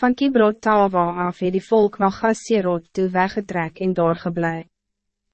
Van Kibrot Tawa af het die volk na Gasserot toe weggetrek en daar geblei.